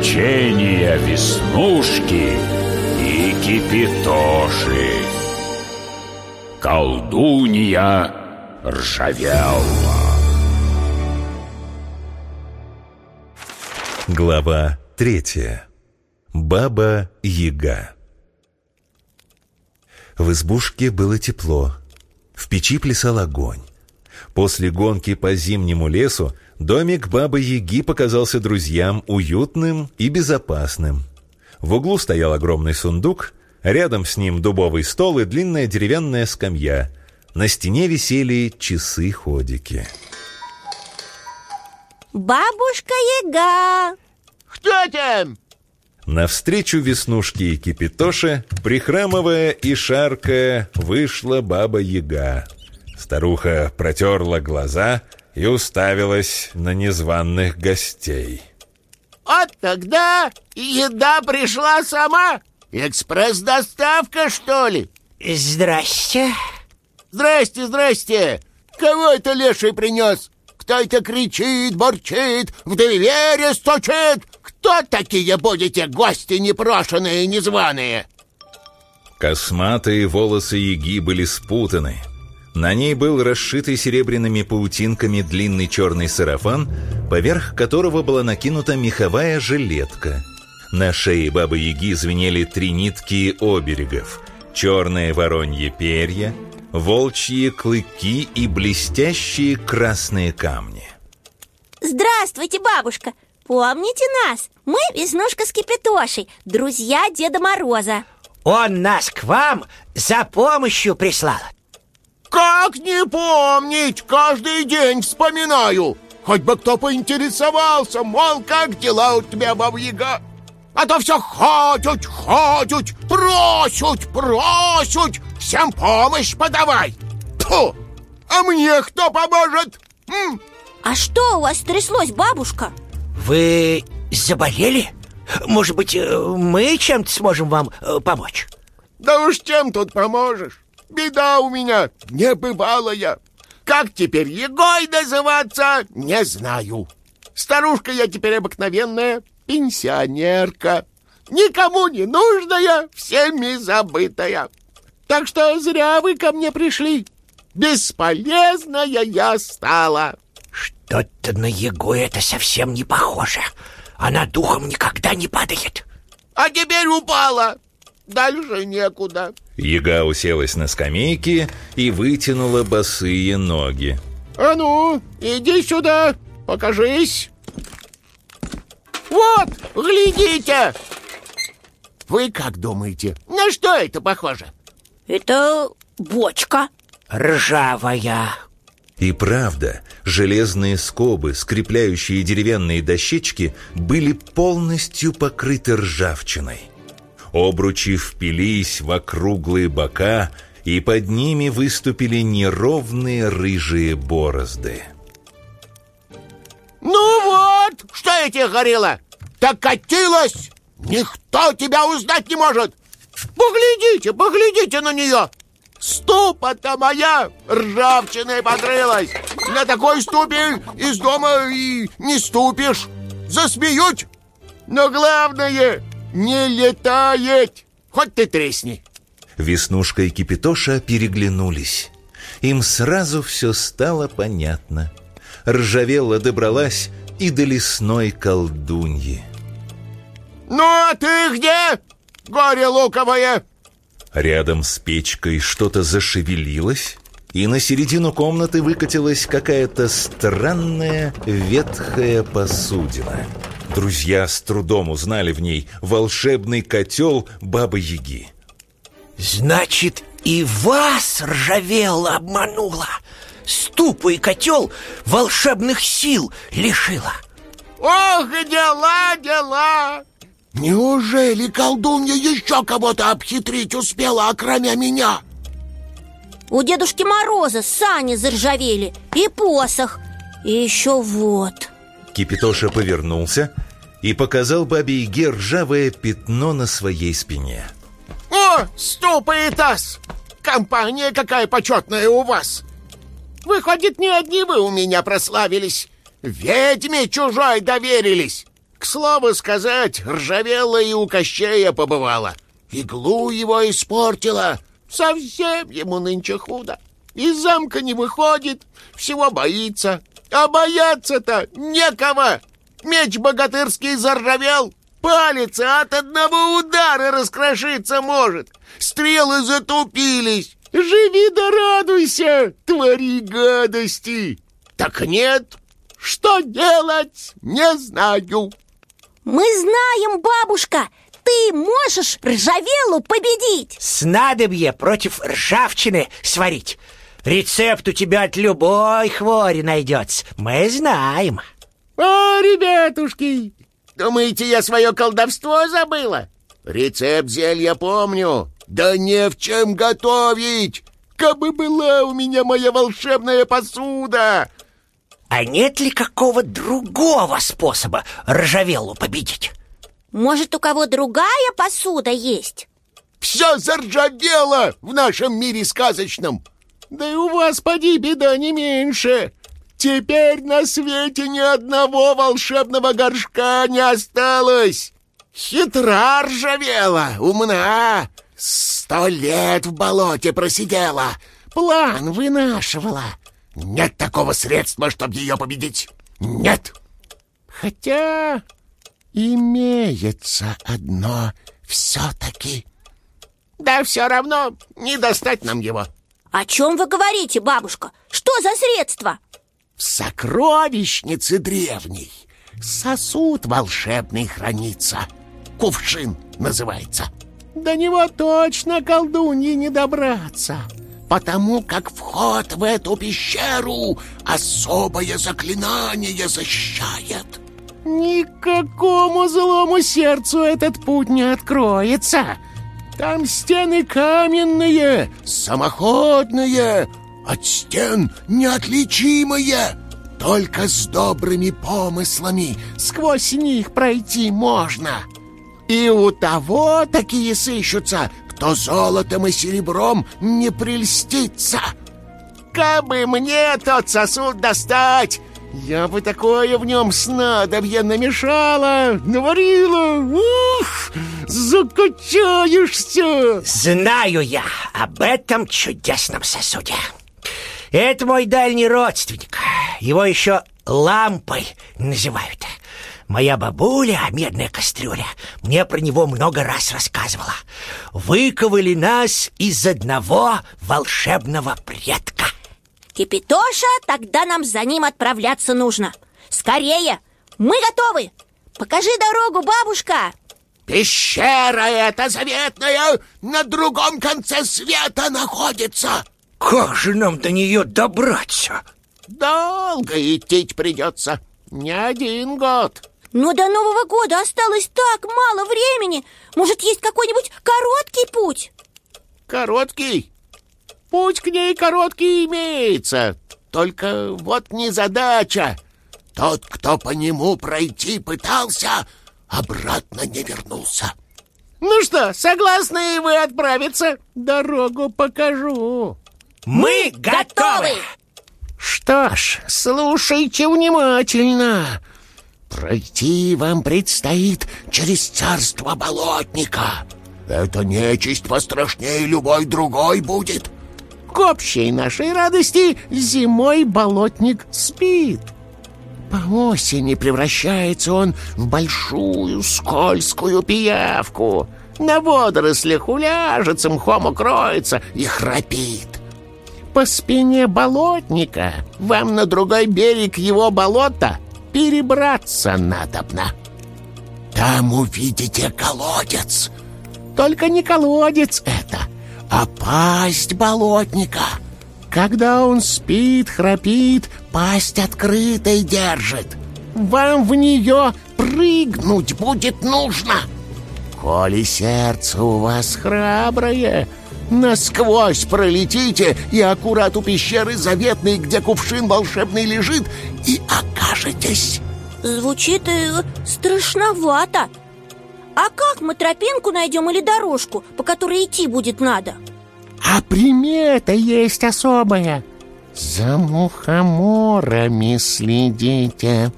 Приключения Веснушки и Кипитоши Колдунья Ржавелла Глава третья. Баба Яга В избушке было тепло. В печи плясал огонь. После гонки по зимнему лесу домик Бабы-Яги показался друзьям уютным и безопасным. В углу стоял огромный сундук, рядом с ним дубовый стол и длинная деревянная скамья. На стене висели часы-ходики. Бабушка Яга! Кто там? Навстречу Веснушке и Кипитоше, прихрамывая и шаркая, вышла Баба-Яга. Старуха протерла глаза и уставилась на незваных гостей. Вот тогда еда пришла сама. Экспресс-доставка, что ли? Здрасте. Здрасте, здрасте. Кого это леший принес? Кто это кричит, борчит, в двери стучит? Кто такие будете гости непрошенные и незваные? Косматые волосы Яги были спутаны. На ней был расшитый серебряными паутинками длинный черный сарафан, поверх которого была накинута меховая жилетка. На шее Бабы-Яги звенели три нитки оберегов, черные воронье перья, волчьи клыки и блестящие красные камни. Здравствуйте, бабушка! Помните нас? Мы Веснушка с Кипятошей, друзья Деда Мороза Он нас к вам за помощью прислал Как не помнить? Каждый день вспоминаю Хоть бы кто поинтересовался, мол, как дела у тебя, бабьяга А то все ходят, ходят, просят, просят Всем помощь подавай Фу! А мне кто поможет? М? А что у вас тряслось, бабушка? Вы заболели? Может быть, э, мы чем-то сможем вам э, помочь? Да уж чем тут поможешь? Беда у меня небывалая. Как теперь Егой называться, не знаю. Старушка я теперь обыкновенная пенсионерка. Никому не нужная, всеми забытая. Так что зря вы ко мне пришли. Бесполезная я стала. Что-то на Егу это совсем не похоже Она духом никогда не падает А теперь упала. Дальше некуда. Яга уселась на скамейке и вытянула босые ноги. А ну, иди сюда, покажись. Вот, глядите. Вы как думаете, на что это похоже? Это бочка Ржавая И правда, железные скобы, скрепляющие деревянные дощечки, были полностью покрыты ржавчиной. Обручи впились в округлые бока, и под ними выступили неровные рыжие борозды. Ну вот, что я тебе говорила? Катилась! Никто тебя узнать не может! Поглядите, поглядите на нее! Ступа-то моя ржавчиной покрылась! На такой ступе из дома и не ступишь! Засмеют! Но главное, не летает! Хоть ты тресни! Веснушка и Кипитоша переглянулись. Им сразу все стало понятно. Ржавела добралась и до лесной колдуньи. Ну, а ты где, горе луковое? Рядом с печкой что-то зашевелилось, и на середину комнаты выкатилась какая-то странная ветхая посудина. Друзья с трудом узнали в ней волшебный котел Бабы-Яги. Значит, и вас ржавела обманула Ступа и котел волшебных сил лишила Ох, дела, дела! Неужели колдунья еще кого-то обхитрить успела, окромя меня? У Дедушки Мороза сани заржавели И посох И еще вот Кипитоша повернулся и показал бабе Яге ржавое пятно на своей спине. О, ступа и! Компания какая почетная у вас! Выходит, не одни вы у меня прославились Ведьме чужой доверились К слову сказать, ржавела и у Кощея побывала. Иглу его испортила. Совсем ему нынче худо. Из замка не выходит, всего боится. А бояться-то некого. Меч богатырский заржавел, палец от одного удара раскрошиться может. Стрелы затупились. Живи да радуйся, твори гадости. Так нет, что делать, не знаю. Мы знаем, бабушка, ты можешь ржавелу победить Снадобье против ржавчины сварить Рецепт у тебя от любой хвори найдется Мы знаем О, ребятушки, думаете, я свое колдовство забыла? Рецепт зелья помню, да не в чем готовить. Кабы была у меня моя волшебная посуда. А нет ли какого другого способа ржавелу победить? Может, у кого другая посуда есть? Все заржавело в нашем мире сказочном. Да и у вас, поди, беда не меньше. Теперь на свете ни одного волшебного горшка не осталось. Хитра ржавела, умна. Сто лет в болоте просидела. План вынашивала. Нет такого средства, чтобы ее победить. Нет. Хотя имеется одно все-таки. Да все равно не достать нам его. О чем вы говорите, бабушка? Что за средство? В сокровищнице древней сосуд волшебный хранится. Кувшин называется. До него точно колдуньи не добраться, потому как вход в эту пещеру особое заклинание защищает. Никакому злому сердцу этот путь не откроется. Там стены каменные, самоходные, от стен неотличимые. Только с добрыми помыслами сквозь них пройти можно. И у того такие сыщутся, кто золотом и серебром не прельстится. Кабы мне тот сосуд достать, я бы такое в нем снадобье намешала, наварила. Ух, закачаешься. Знаю я об этом чудесном сосуде Это мой дальний родственник Его еще лампой называют Моя бабуля, медная кастрюля, мне про него много раз рассказывала. Выковали нас из одного волшебного предка. Кипитоша, тогда нам за ним отправляться нужно. Скорее! Мы готовы! Покажи дорогу, бабушка! Пещера эта заветная на другом конце света находится. Как же нам до нее добраться? Долго идти придется. Не один год. Но до Нового года осталось так мало времени Может, есть какой-нибудь короткий путь? Короткий? Путь к ней короткий имеется Только вот не задача Тот, кто по нему пройти пытался, обратно не вернулся Ну что, согласны и вы отправиться? Дорогу покажу Мы готовы! Что ж, слушайте внимательно Пройти вам предстоит через царство болотника. Это нечисть пострашнее любой другой будет. К общей нашей радости зимой болотник спит. По осени превращается он в большую скользкую пиявку. На водорослях уляжется, мхом укроется и храпит. По спине болотника вам на другой берег его болота — перебраться надобно. Там увидите колодец. Только не колодец это, а пасть болотника. Когда он спит, храпит, пасть открытой держит. Вам в нее прыгнуть будет нужно. Коли сердце у вас храброе, Насквозь пролетите и аккурат у пещеры заветной, где кувшин волшебный лежит, и окажетесь. Звучит э, страшновато. А как мы тропинку найдем или дорожку, по которой идти будет надо? А примета есть особая. За мухоморами следите.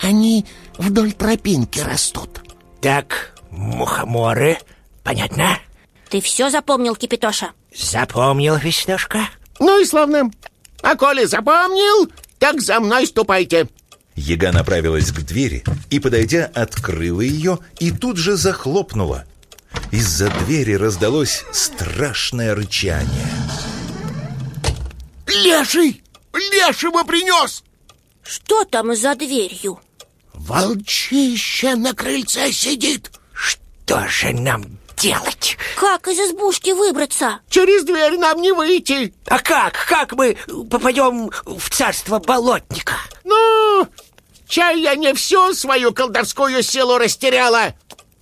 Они вдоль тропинки растут. Так, мухоморы, понятно? Ты все запомнил, Кипитоша? Запомнил, Веснушка? Ну и славно. А коли запомнил, так за мной ступайте. Яга направилась к двери и, подойдя, открыла ее и тут же захлопнула. Из-за двери раздалось страшное рычание. Леший! Лешего принес! Что там за дверью? Волчище на крыльце сидит. Что же нам делать? Как из избушки выбраться? Через дверь нам не выйти. А как? Как мы попадем в царство болотника? Ну, чай я не всю свою колдовскую силу растеряла.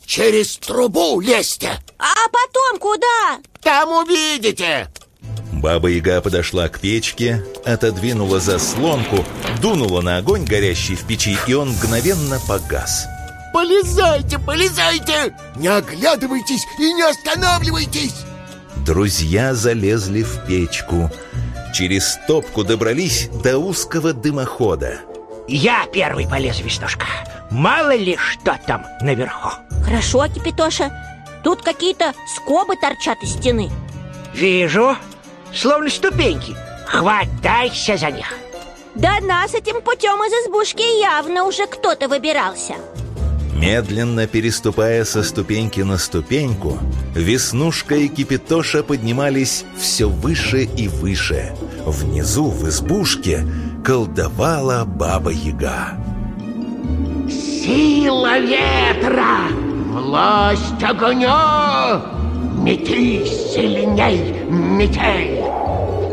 Через трубу лезьте. А потом куда? Там увидите. Баба Яга подошла к печке, отодвинула заслонку, дунула на огонь, горящий в печи, и он мгновенно погас. Полезайте, полезайте! Не оглядывайтесь и не останавливайтесь! Друзья залезли в печку. Через топку добрались до узкого дымохода. Я первый полез, Веснушка. Мало ли что там наверху. Хорошо, Кипитоша. Тут какие-то скобы торчат из стены. Вижу, словно ступеньки. Хватайся за них. До нас этим путем из избушки явно уже кто-то выбирался. Медленно переступая со ступеньки на ступеньку, Веснушка и Кипитоша поднимались все выше и выше. Внизу, в избушке, колдовала Баба Яга. Сила ветра, власть огня, мети сильней метель.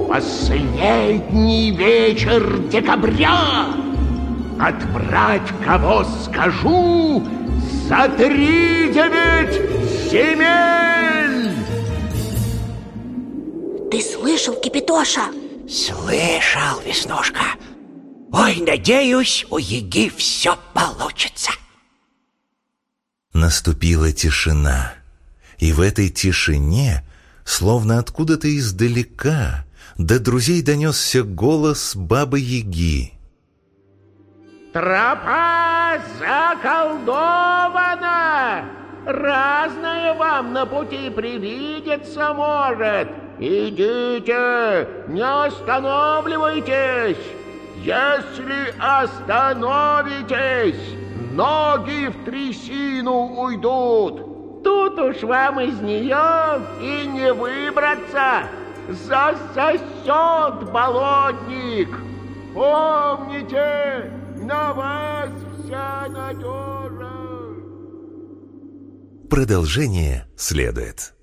Последний вечер декабря Отбрать кого скажу За три девять земель Ты слышал, Кипитоша? Слышал, Веснушка. Ой, надеюсь, у Еги все получится. Наступила тишина, и в этой тишине, словно откуда-то издалека, до друзей донесся голос Бабы Яги. Тропа заколдована! Разное вам на пути привидеться может. Идите, не останавливайтесь. Если остановитесь, ноги в трясину уйдут. Тут уж вам из нее и не выбраться. Засосет болотник. Помните, на вас вся надежа. Продолжение следует.